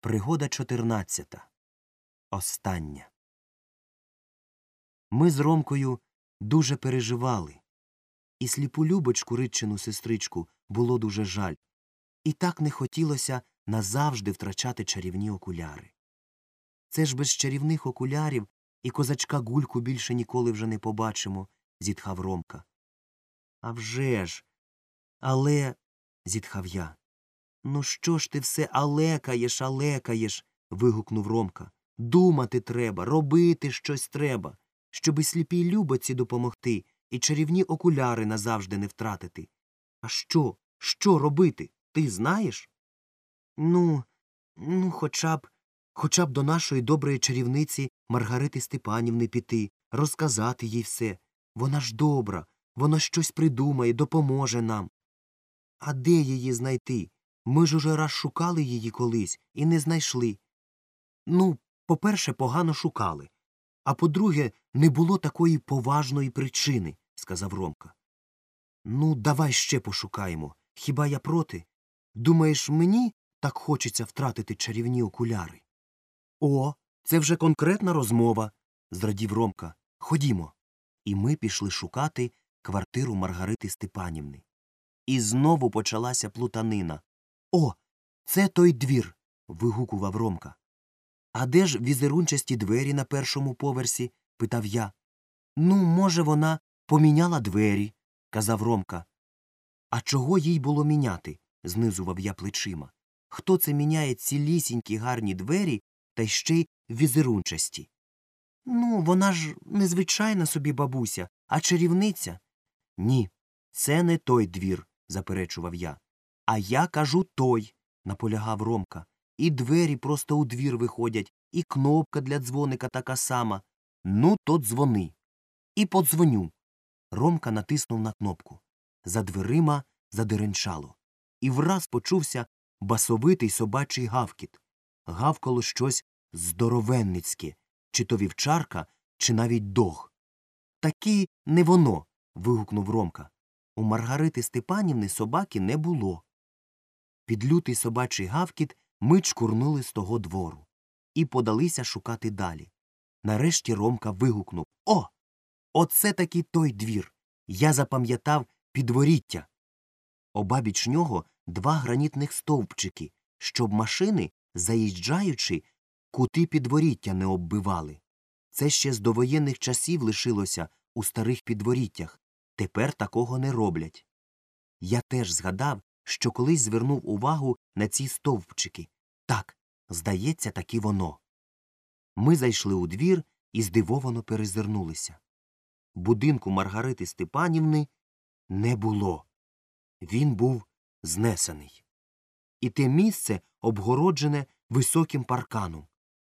Пригода 14. Остання. Ми з Ромкою дуже переживали. І сліпу Любочку, ритчину сестричку, було дуже жаль. І так не хотілося назавжди втрачати чарівні окуляри. Це ж без чарівних окулярів і козачка гульку більше ніколи вже не побачимо, зітхав Ромка. «А вже ж! Але. зітхав я. Ну що ж ти все алекаєш, алекаєш. вигукнув Ромка. Думати треба, робити щось треба, щоби сліпій Любоці допомогти і чарівні окуляри назавжди не втратити. А що? Що робити? Ти знаєш? Ну, ну, хоча б, хоча б до нашої доброї чарівниці Маргарити Степанівни піти, розказати їй все. Вона ж добра, вона щось придумає, допоможе нам. А де її знайти? Ми ж уже раз шукали її колись і не знайшли. Ну, по-перше, погано шукали. А по-друге, не було такої поважної причини, сказав Ромка. Ну, давай ще пошукаємо. Хіба я проти? Думаєш, мені так хочеться втратити чарівні окуляри? О, це вже конкретна розмова, зрадів Ромка. Ходімо. І ми пішли шукати квартиру Маргарити Степанівни. І знову почалася плутанина. О, це той двір. вигукував Ромка. А де ж візерунчасті двері на першому поверсі? питав я. Ну, може, вона поміняла двері, казав Ромка. А чого їй було міняти? знизував я плечима. Хто це міняє цілісінькі гарні двері та ще й візерунчасті? Ну, вона ж незвичайна собі бабуся, а чарівниця. Ні, це не той двір, заперечував я. А я кажу той, наполягав Ромка. І двері просто у двір виходять, і кнопка для дзвоника така сама. Ну, то дзвони. І подзвоню. Ромка натиснув на кнопку. За дверима задеренчало. І враз почувся басовитий собачий гавкіт. Гавкало щось здоровенницьке, чи то вівчарка, чи навіть дог. Таки не воно. вигукнув Ромка. У Маргарити Степанівни собаки не було. Під лютий собачий гавкіт ми чкурнули з того двору і подалися шукати далі. Нарешті Ромка вигукнув О! Оце таки той двір. Я запам'ятав підворіття. Обабіч нього два гранітних стовпчики, щоб машини, заїжджаючи, кути підворіття не оббивали. Це ще з довоєнних часів лишилося у старих підворіттях. Тепер такого не роблять. Я теж згадав, що колись звернув увагу на ці стовпчики. Так, здається, таки воно. Ми зайшли у двір і здивовано перезирнулися. Будинку Маргарити Степанівни не було. Він був знесений. І те місце обгороджене високим парканом.